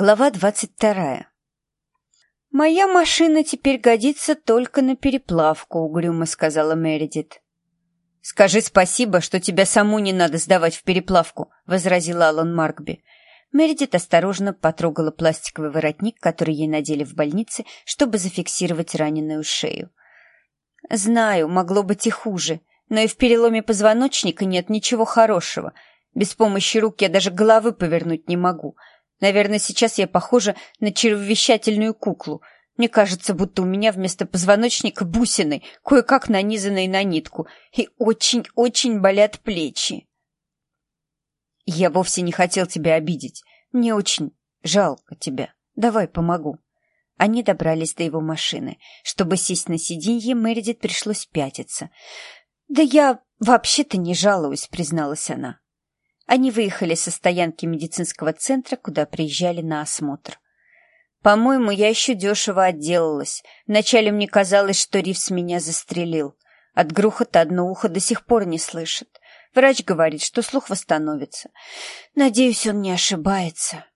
Глава двадцать вторая. «Моя машина теперь годится только на переплавку», — угрюмо сказала Мередит. «Скажи спасибо, что тебя саму не надо сдавать в переплавку», — возразил Алан Маркби. Мередит осторожно потрогала пластиковый воротник, который ей надели в больнице, чтобы зафиксировать раненую шею. «Знаю, могло быть и хуже, но и в переломе позвоночника нет ничего хорошего. Без помощи рук я даже головы повернуть не могу». Наверное, сейчас я похожа на червовещательную куклу. Мне кажется, будто у меня вместо позвоночника бусины, кое-как нанизанные на нитку, и очень-очень болят плечи. Я вовсе не хотел тебя обидеть. Мне очень жалко тебя. Давай помогу. Они добрались до его машины. Чтобы сесть на сиденье, Мередит пришлось пятиться. «Да я вообще-то не жалуюсь», — призналась она. Они выехали со стоянки медицинского центра, куда приезжали на осмотр. «По-моему, я еще дешево отделалась. Вначале мне казалось, что Ривс меня застрелил. От грохота одно ухо до сих пор не слышит. Врач говорит, что слух восстановится. Надеюсь, он не ошибается».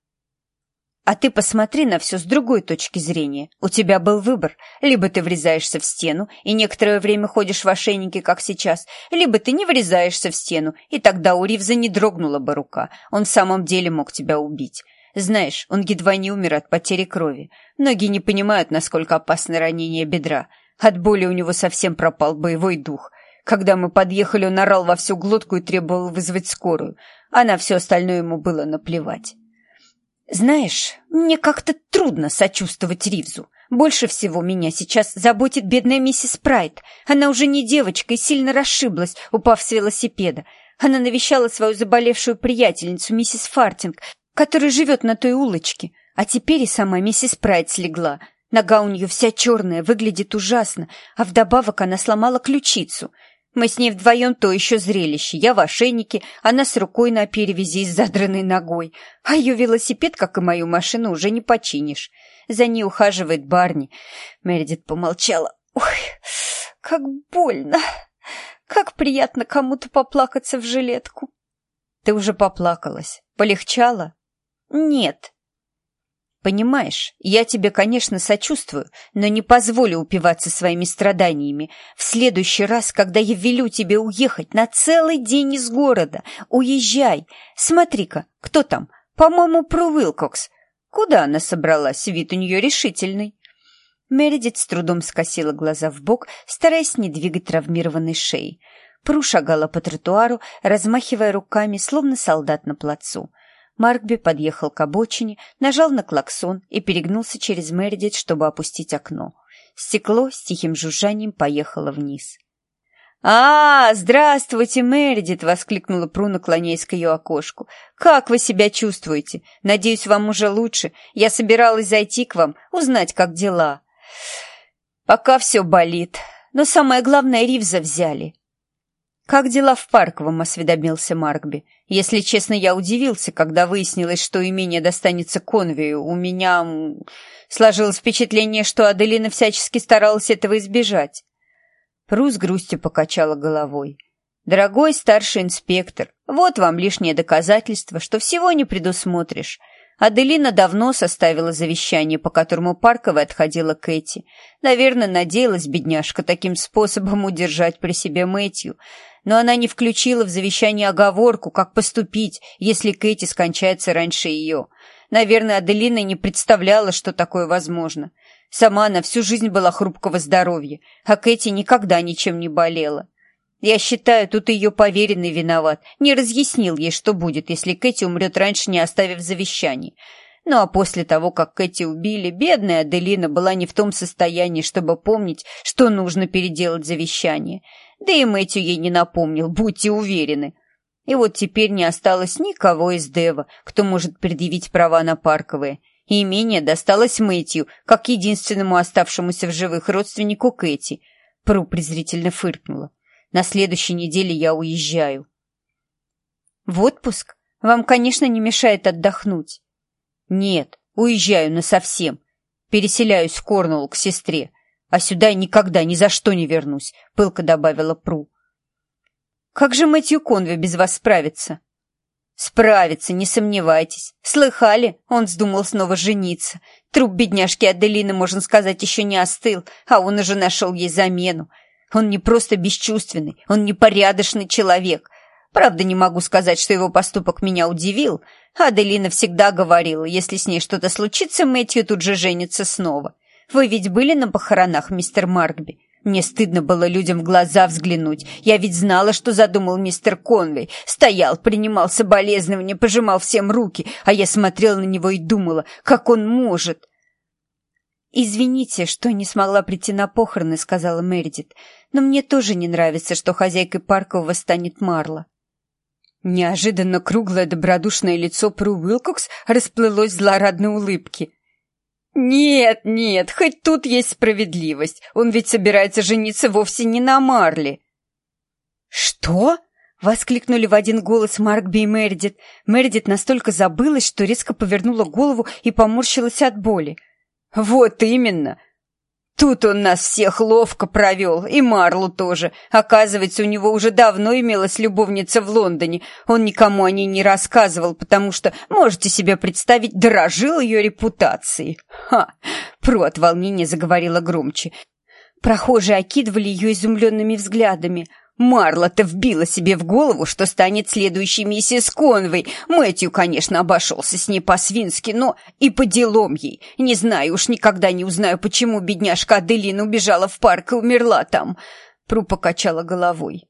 А ты посмотри на все с другой точки зрения. У тебя был выбор. Либо ты врезаешься в стену и некоторое время ходишь в ошейнике, как сейчас, либо ты не врезаешься в стену, и тогда у Ривза не дрогнула бы рука. Он в самом деле мог тебя убить. Знаешь, он едва не умер от потери крови. Многие не понимают, насколько опасно ранение бедра. От боли у него совсем пропал боевой дух. Когда мы подъехали, он орал во всю глотку и требовал вызвать скорую, а на все остальное ему было наплевать. Знаешь, мне как-то трудно сочувствовать Ривзу. Больше всего меня сейчас заботит бедная миссис Прайд. Она уже не девочка и сильно расшиблась, упав с велосипеда. Она навещала свою заболевшую приятельницу, миссис Фартинг, которая живет на той улочке. А теперь и сама миссис Прайд слегла. Нога у нее вся черная, выглядит ужасно, а вдобавок она сломала ключицу. Мы с ней вдвоем то еще зрелище. Я в ошейнике, она с рукой на перевязи с задранной ногой. А ее велосипед, как и мою машину, уже не починишь. За ней ухаживает Барни. Мередит помолчала. Ой, как больно. Как приятно кому-то поплакаться в жилетку. Ты уже поплакалась. Полегчало? Нет, Понимаешь, я тебе, конечно, сочувствую, но не позволю упиваться своими страданиями. В следующий раз, когда я велю тебе уехать на целый день из города, уезжай. Смотри-ка, кто там? По-моему, Пру Уилкокс. Куда она собралась? Вид у нее решительный. Мередит с трудом скосила глаза в бок, стараясь не двигать травмированной шеей. Пру шагала по тротуару, размахивая руками, словно солдат на плацу. Маркби подъехал к обочине, нажал на клаксон и перегнулся через Мередит, чтобы опустить окно. Стекло с тихим жужжанием поехало вниз. «А, здравствуйте, Мередит!» — воскликнула Пру, наклоняясь к ее окошку. «Как вы себя чувствуете? Надеюсь, вам уже лучше. Я собиралась зайти к вам, узнать, как дела». «Пока все болит. Но самое главное, Ривза взяли. «Как дела в Парковом?» — осведомился Маркби. «Если честно, я удивился, когда выяснилось, что имение достанется Конвию. У меня сложилось впечатление, что Аделина всячески старалась этого избежать». Прус грустью покачала головой. «Дорогой старший инспектор, вот вам лишнее доказательство, что всего не предусмотришь. Аделина давно составила завещание, по которому Парковая отходила Кэти. Наверное, надеялась бедняжка таким способом удержать при себе Мэтью но она не включила в завещание оговорку, как поступить, если Кэти скончается раньше ее. Наверное, Аделина не представляла, что такое возможно. Сама она всю жизнь была хрупкого здоровья, а Кэти никогда ничем не болела. Я считаю, тут ее поверенный виноват, не разъяснил ей, что будет, если Кэти умрет раньше, не оставив завещание. Ну а после того, как Кэти убили, бедная Аделина была не в том состоянии, чтобы помнить, что нужно переделать завещание. Да и Мэтью ей не напомнил, будьте уверены. И вот теперь не осталось никого из Дева, кто может предъявить права на парковые. И имение досталось Мэтью, как единственному оставшемуся в живых родственнику Кэти. Пру презрительно фыркнула. На следующей неделе я уезжаю. В отпуск? Вам, конечно, не мешает отдохнуть. Нет, уезжаю насовсем. Переселяюсь в Корнуолл к сестре а сюда никогда ни за что не вернусь», — пылко добавила Пру. «Как же Мэтью Конве без вас справится?» Справится, не сомневайтесь. Слыхали? Он вздумал снова жениться. Труп бедняжки Аделины, можно сказать, еще не остыл, а он уже нашел ей замену. Он не просто бесчувственный, он непорядочный человек. Правда, не могу сказать, что его поступок меня удивил. Аделина всегда говорила, если с ней что-то случится, Мэтью тут же женится снова. Вы ведь были на похоронах, мистер Маркби? Мне стыдно было людям в глаза взглянуть. Я ведь знала, что задумал мистер Конвей. Стоял, принимал соболезнования, пожимал всем руки, а я смотрела на него и думала, как он может. «Извините, что не смогла прийти на похороны», — сказала Мередит, «но мне тоже не нравится, что хозяйкой Паркового станет Марла». Неожиданно круглое добродушное лицо Пру Уилкокс расплылось в злорадной улыбке. «Нет, нет, хоть тут есть справедливость. Он ведь собирается жениться вовсе не на Марле». «Что?» — воскликнули в один голос Маркби и Мередит. Мередит настолько забылась, что резко повернула голову и поморщилась от боли. «Вот именно! Тут он нас всех ловко провел, и Марлу тоже. Оказывается, у него уже давно имелась любовница в Лондоне. Он никому о ней не рассказывал, потому что, можете себе представить, дорожил ее репутацией. Ха! Про от волнения заговорила громче. Прохожие окидывали ее изумленными взглядами. Марла-то вбила себе в голову, что станет следующей миссис Конвей. Мэтью, конечно, обошелся с ней по-свински, но и по делам ей. Не знаю, уж никогда не узнаю, почему бедняжка Аделина убежала в парк и умерла там. Пру покачала головой.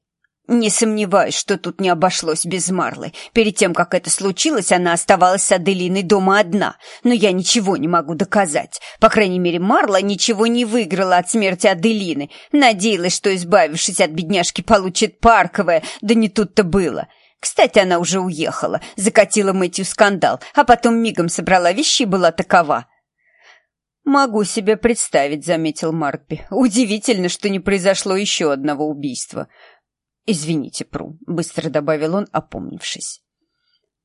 Не сомневаюсь, что тут не обошлось без Марлы. Перед тем, как это случилось, она оставалась с Аделиной дома одна. Но я ничего не могу доказать. По крайней мере, Марла ничего не выиграла от смерти Аделины. Надеялась, что, избавившись от бедняжки, получит парковое. Да не тут-то было. Кстати, она уже уехала, закатила Мэтью скандал, а потом мигом собрала вещи и была такова. «Могу себе представить», — заметил Маркби. «Удивительно, что не произошло еще одного убийства. «Извините, Пру», — быстро добавил он, опомнившись.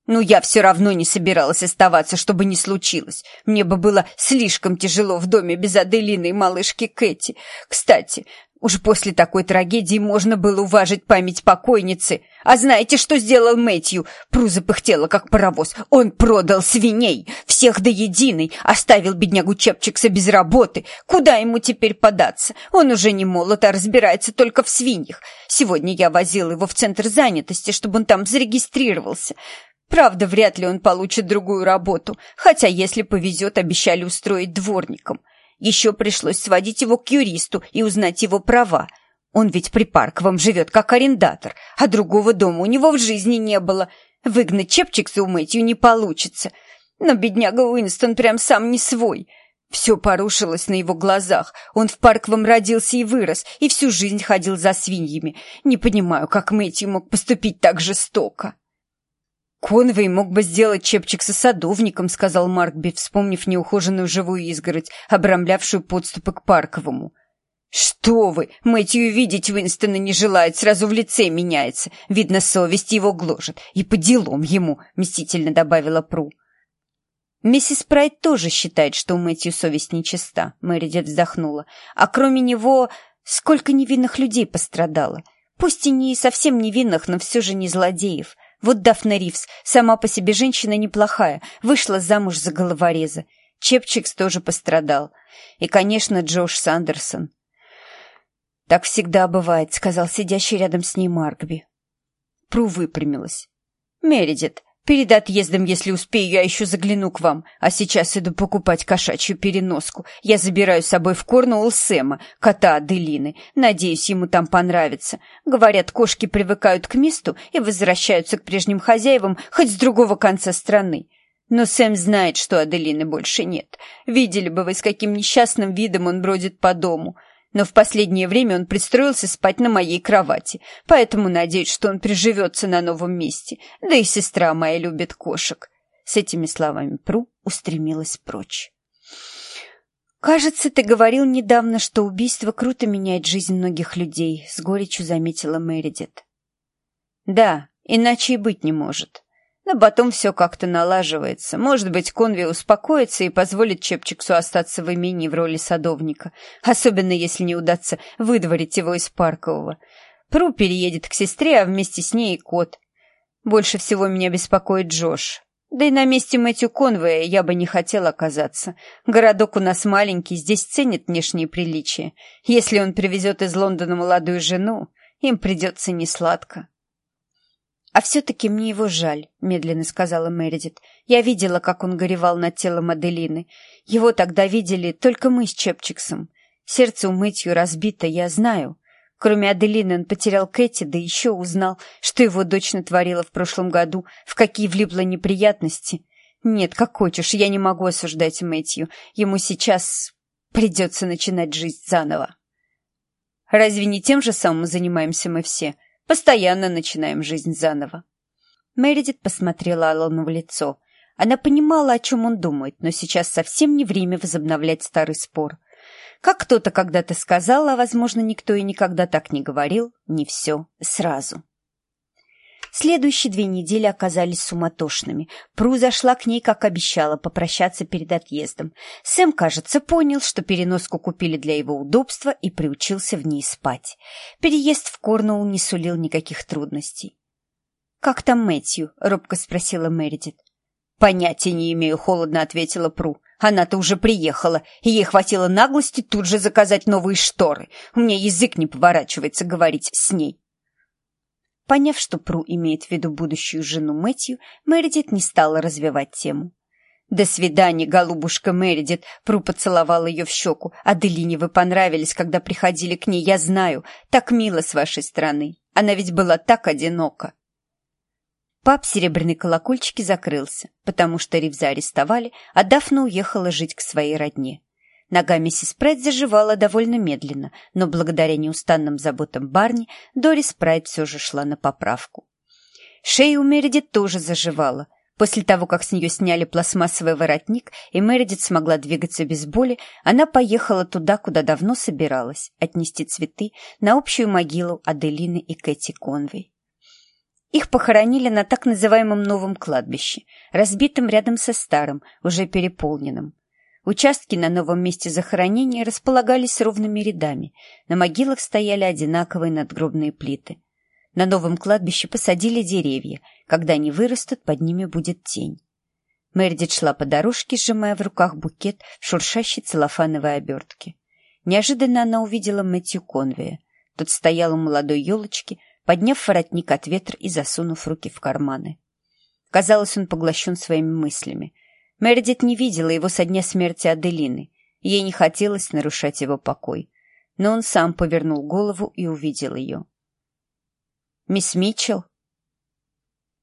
«Ну, я все равно не собиралась оставаться, чтобы не случилось. Мне бы было слишком тяжело в доме без Аделины и малышки Кэти. Кстати, Уж после такой трагедии можно было уважить память покойницы. А знаете, что сделал Мэтью? Пру запыхтела, как паровоз. Он продал свиней, всех до единой, оставил беднягу Чепчикса без работы. Куда ему теперь податься? Он уже не молод, а разбирается только в свиньях. Сегодня я возил его в центр занятости, чтобы он там зарегистрировался. Правда, вряд ли он получит другую работу, хотя, если повезет, обещали устроить дворником. Еще пришлось сводить его к юристу и узнать его права. Он ведь при Парковом живет как арендатор, а другого дома у него в жизни не было. Выгнать Чепчикса у Мэтью не получится. Но бедняга Уинстон прям сам не свой. Все порушилось на его глазах. Он в Парковом родился и вырос, и всю жизнь ходил за свиньями. Не понимаю, как Мэтью мог поступить так жестоко. «Конвей мог бы сделать Чепчикса садовником», — сказал Маркби, вспомнив неухоженную живую изгородь, обрамлявшую подступы к Парковому. «Что вы! Мэтью видеть Уинстона не желает, сразу в лице меняется. Видно, совесть его гложет. И по делам ему», — мстительно добавила Пру. «Миссис Прайд тоже считает, что у Мэтью совесть нечиста», — Мэридет вздохнула. «А кроме него, сколько невинных людей пострадало. Пусть и не совсем невинных, но все же не злодеев. Вот Дафна Ривз, сама по себе женщина неплохая, вышла замуж за головореза. Чепчикс тоже пострадал. И, конечно, Джош Сандерсон. «Так всегда бывает», — сказал сидящий рядом с ней Маркби. Пру выпрямилась. «Мередит, Перед отъездом, если успею, я еще загляну к вам. А сейчас иду покупать кошачью переноску. Я забираю с собой в Корнуолл Сэма, кота Аделины. Надеюсь, ему там понравится. Говорят, кошки привыкают к месту и возвращаются к прежним хозяевам хоть с другого конца страны. Но Сэм знает, что Аделины больше нет. Видели бы вы, с каким несчастным видом он бродит по дому но в последнее время он пристроился спать на моей кровати, поэтому надеюсь, что он приживется на новом месте, да и сестра моя любит кошек». С этими словами Пру устремилась прочь. «Кажется, ты говорил недавно, что убийство круто меняет жизнь многих людей», — с горечью заметила Мередит. «Да, иначе и быть не может. Но потом все как-то налаживается. Может быть, Конви успокоится и позволит Чепчиксу остаться в имении в роли садовника, особенно если не удастся выдворить его из Паркового. Пру переедет к сестре, а вместе с ней и кот. Больше всего меня беспокоит Джош. Да и на месте Мэтью Конвея я бы не хотел оказаться. Городок у нас маленький, здесь ценят внешние приличия. Если он привезет из Лондона молодую жену, им придется несладко. «А все-таки мне его жаль», — медленно сказала Мередит. «Я видела, как он горевал над телом Аделины. Его тогда видели только мы с Чепчиксом. Сердце у Мэтью разбито, я знаю. Кроме Аделины он потерял Кэти, да еще узнал, что его дочь натворила в прошлом году, в какие влипла неприятности. Нет, как хочешь, я не могу осуждать Мэтью. Ему сейчас придется начинать жизнь заново. Разве не тем же самым занимаемся мы все? Постоянно начинаем жизнь заново. Мередит посмотрела Алану в лицо. Она понимала, о чем он думает, но сейчас совсем не время возобновлять старый спор. Как кто-то когда-то сказал, а, возможно, никто и никогда так не говорил, не все сразу. Следующие две недели оказались суматошными. Пру зашла к ней, как обещала, попрощаться перед отъездом. Сэм, кажется, понял, что переноску купили для его удобства и приучился в ней спать. Переезд в Корнуолл не сулил никаких трудностей. «Как там Мэтью?» — робко спросила Мередит. «Понятия не имею», — холодно ответила Пру. Она-то уже приехала, и ей хватило наглости тут же заказать новые шторы. У меня язык не поворачивается говорить с ней. Поняв, что Пру имеет в виду будущую жену Мэтью, Мередит не стала развивать тему. «До свидания, голубушка Мередит!» Пру поцеловал ее в щеку. «Аделине вы понравились, когда приходили к ней, я знаю. Так мило с вашей стороны. Она ведь была так одинока». Пап серебряный колокольчики закрылся, потому что Ривза арестовали, а Дафна уехала жить к своей родне. Нога миссис Прайд заживала довольно медленно, но благодаря неустанным заботам Барни Дорис Прайд все же шла на поправку. Шея у Мередит тоже заживала. После того, как с нее сняли пластмассовый воротник, и Мередит смогла двигаться без боли, она поехала туда, куда давно собиралась, отнести цветы на общую могилу Аделины и Кэти Конвей. Их похоронили на так называемом новом кладбище, разбитом рядом со старым, уже переполненным. Участки на новом месте захоронения располагались ровными рядами, на могилах стояли одинаковые надгробные плиты. На новом кладбище посадили деревья, когда они вырастут, под ними будет тень. Мередит шла по дорожке, сжимая в руках букет в шуршащей целлофановой обертке. Неожиданно она увидела Мэтью Конвея. Тот стоял у молодой елочки, подняв воротник от ветра и засунув руки в карманы. Казалось, он поглощен своими мыслями. Мередит не видела его со дня смерти Аделины. Ей не хотелось нарушать его покой. Но он сам повернул голову и увидел ее. «Мисс Митчелл?»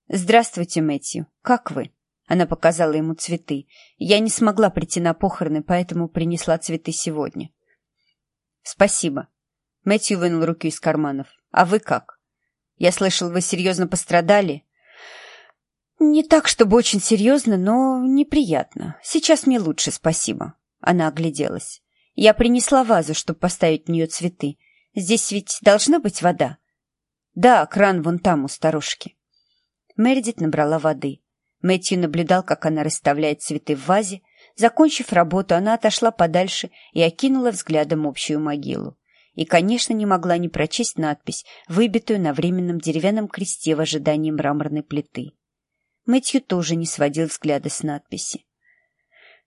«Здравствуйте, Мэтью. Как вы?» Она показала ему цветы. «Я не смогла прийти на похороны, поэтому принесла цветы сегодня». «Спасибо». Мэтью вынул руки из карманов. «А вы как?» Я слышал, вы серьезно пострадали?» «Не так, чтобы очень серьезно, но неприятно. Сейчас мне лучше, спасибо». Она огляделась. «Я принесла вазу, чтобы поставить в нее цветы. Здесь ведь должна быть вода?» «Да, кран вон там, у старушки». Мередит набрала воды. Мэтью наблюдал, как она расставляет цветы в вазе. Закончив работу, она отошла подальше и окинула взглядом общую могилу и, конечно, не могла не прочесть надпись, выбитую на временном деревянном кресте в ожидании мраморной плиты. Мэтью тоже не сводил взгляда с надписи.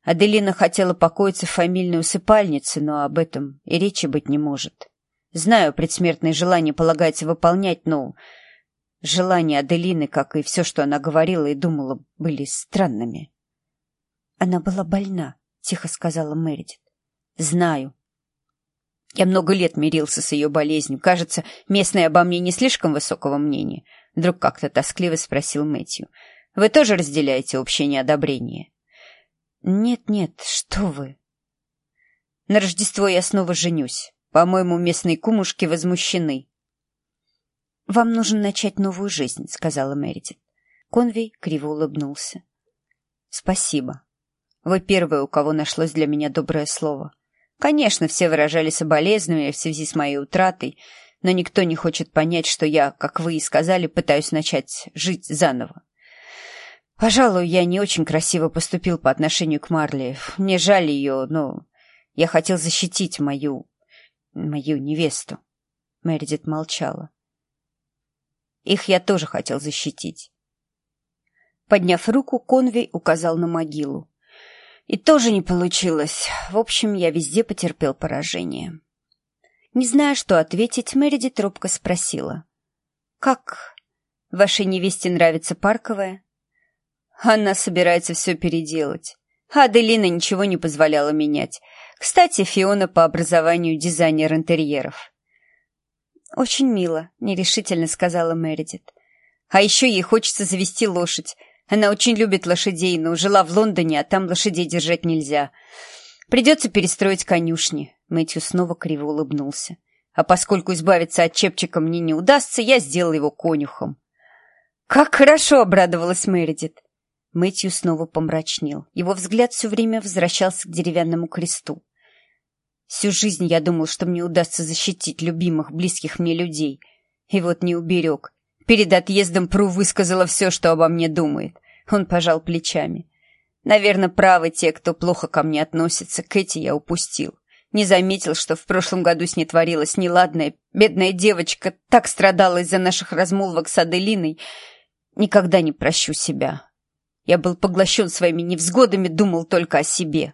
Аделина хотела покоиться в фамильной усыпальнице, но об этом и речи быть не может. Знаю, предсмертные желания полагается выполнять, но желания Аделины, как и все, что она говорила и думала, были странными. «Она была больна», — тихо сказала Мэридит. «Знаю», я много лет мирился с ее болезнью. Кажется, местные обо мне не слишком высокого мнения. Вдруг как-то тоскливо спросил Мэтью. Вы тоже разделяете общее неодобрение? Нет-нет, что вы. На Рождество я снова женюсь. По-моему, местные кумушки возмущены. «Вам нужно начать новую жизнь», — сказала Мередит. Конвей криво улыбнулся. «Спасибо. Вы первая, у кого нашлось для меня доброе слово. Конечно, все выражали соболезнования в связи с моей утратой, но никто не хочет понять, что я, как вы и сказали, пытаюсь начать жить заново. Пожалуй, я не очень красиво поступил по отношению к Марли. Мне жаль ее, но я хотел защитить мою... мою невесту. Мэридит молчала. Их я тоже хотел защитить. Подняв руку, Конвей указал на могилу. И тоже не получилось. В общем, я везде потерпел поражение. Не зная, что ответить, Мередит робко спросила. «Как? Вашей невесте нравится парковая?» Она собирается все переделать. Аделина ничего не позволяла менять. Кстати, Фиона по образованию дизайнер интерьеров. «Очень мило», — нерешительно сказала Мередит. «А еще ей хочется завести лошадь. Она очень любит лошадей, но жила в Лондоне, а там лошадей держать нельзя. Придется перестроить конюшни. Мэтью снова криво улыбнулся. А поскольку избавиться от чепчика мне не удастся, я сделал его конюхом. «Как хорошо!» — обрадовалась Мередит. Мэтью снова помрачнел. Его взгляд все время возвращался к деревянному кресту. Всю жизнь я думал, что мне удастся защитить любимых, близких мне людей. И вот не уберег. Перед отъездом Пру высказала все, что обо мне думает. Он пожал плечами. Наверное, правы те, кто плохо ко мне относится. Кэти я упустил. Не заметил, что в прошлом году с ней творилось неладное. Бедная девочка так страдала из-за наших размолвок с Аделиной. Никогда не прощу себя. Я был поглощен своими невзгодами, думал только о себе.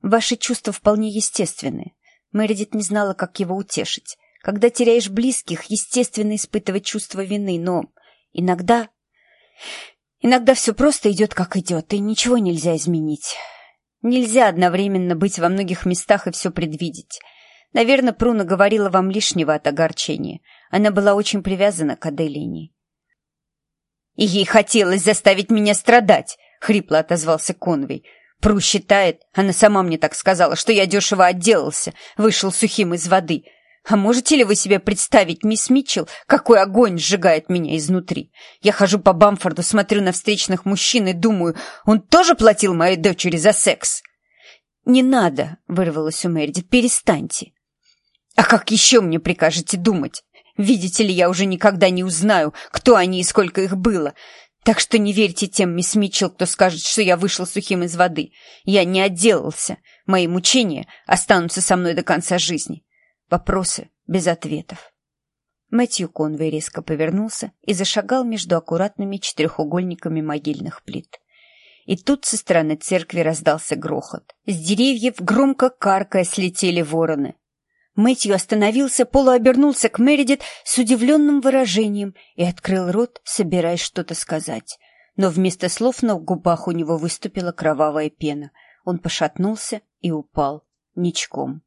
Ваши чувства вполне естественны. Мередит не знала, как его утешить. Когда теряешь близких, естественно испытывать чувство вины, но иногда... Иногда все просто идет, как идет, и ничего нельзя изменить. Нельзя одновременно быть во многих местах и все предвидеть. Наверное, Пруна говорила вам лишнего от огорчения. Она была очень привязана к Аделине. «И ей хотелось заставить меня страдать», — хрипло отозвался Конвей. «Пру считает, она сама мне так сказала, что я дешево отделался, вышел сухим из воды. А можете ли вы себе представить, мисс Митчелл, какой огонь сжигает меня изнутри? Я хожу по Бамфорду, смотрю на встречных мужчин и думаю, он тоже платил моей дочери за секс? «Не надо», — вырвалось у Мередит, — «перестаньте». «А как еще мне прикажете думать? Видите ли, я уже никогда не узнаю, кто они и сколько их было. Так что не верьте тем, мисс Митчелл, кто скажет, что я вышел сухим из воды. Я не отделался. Мои мучения останутся со мной до конца жизни. Вопросы без ответов. Мэтью Конвей резко повернулся и зашагал между аккуратными четырехугольниками могильных плит. И тут со стороны церкви раздался грохот. С деревьев громко каркая слетели вороны. Мэтью остановился, полуобернулся к Мередит с удивленным выражением и открыл рот, собираясь что-то сказать. Но вместо слов на губах у него выступила кровавая пена. Он пошатнулся и упал ничком.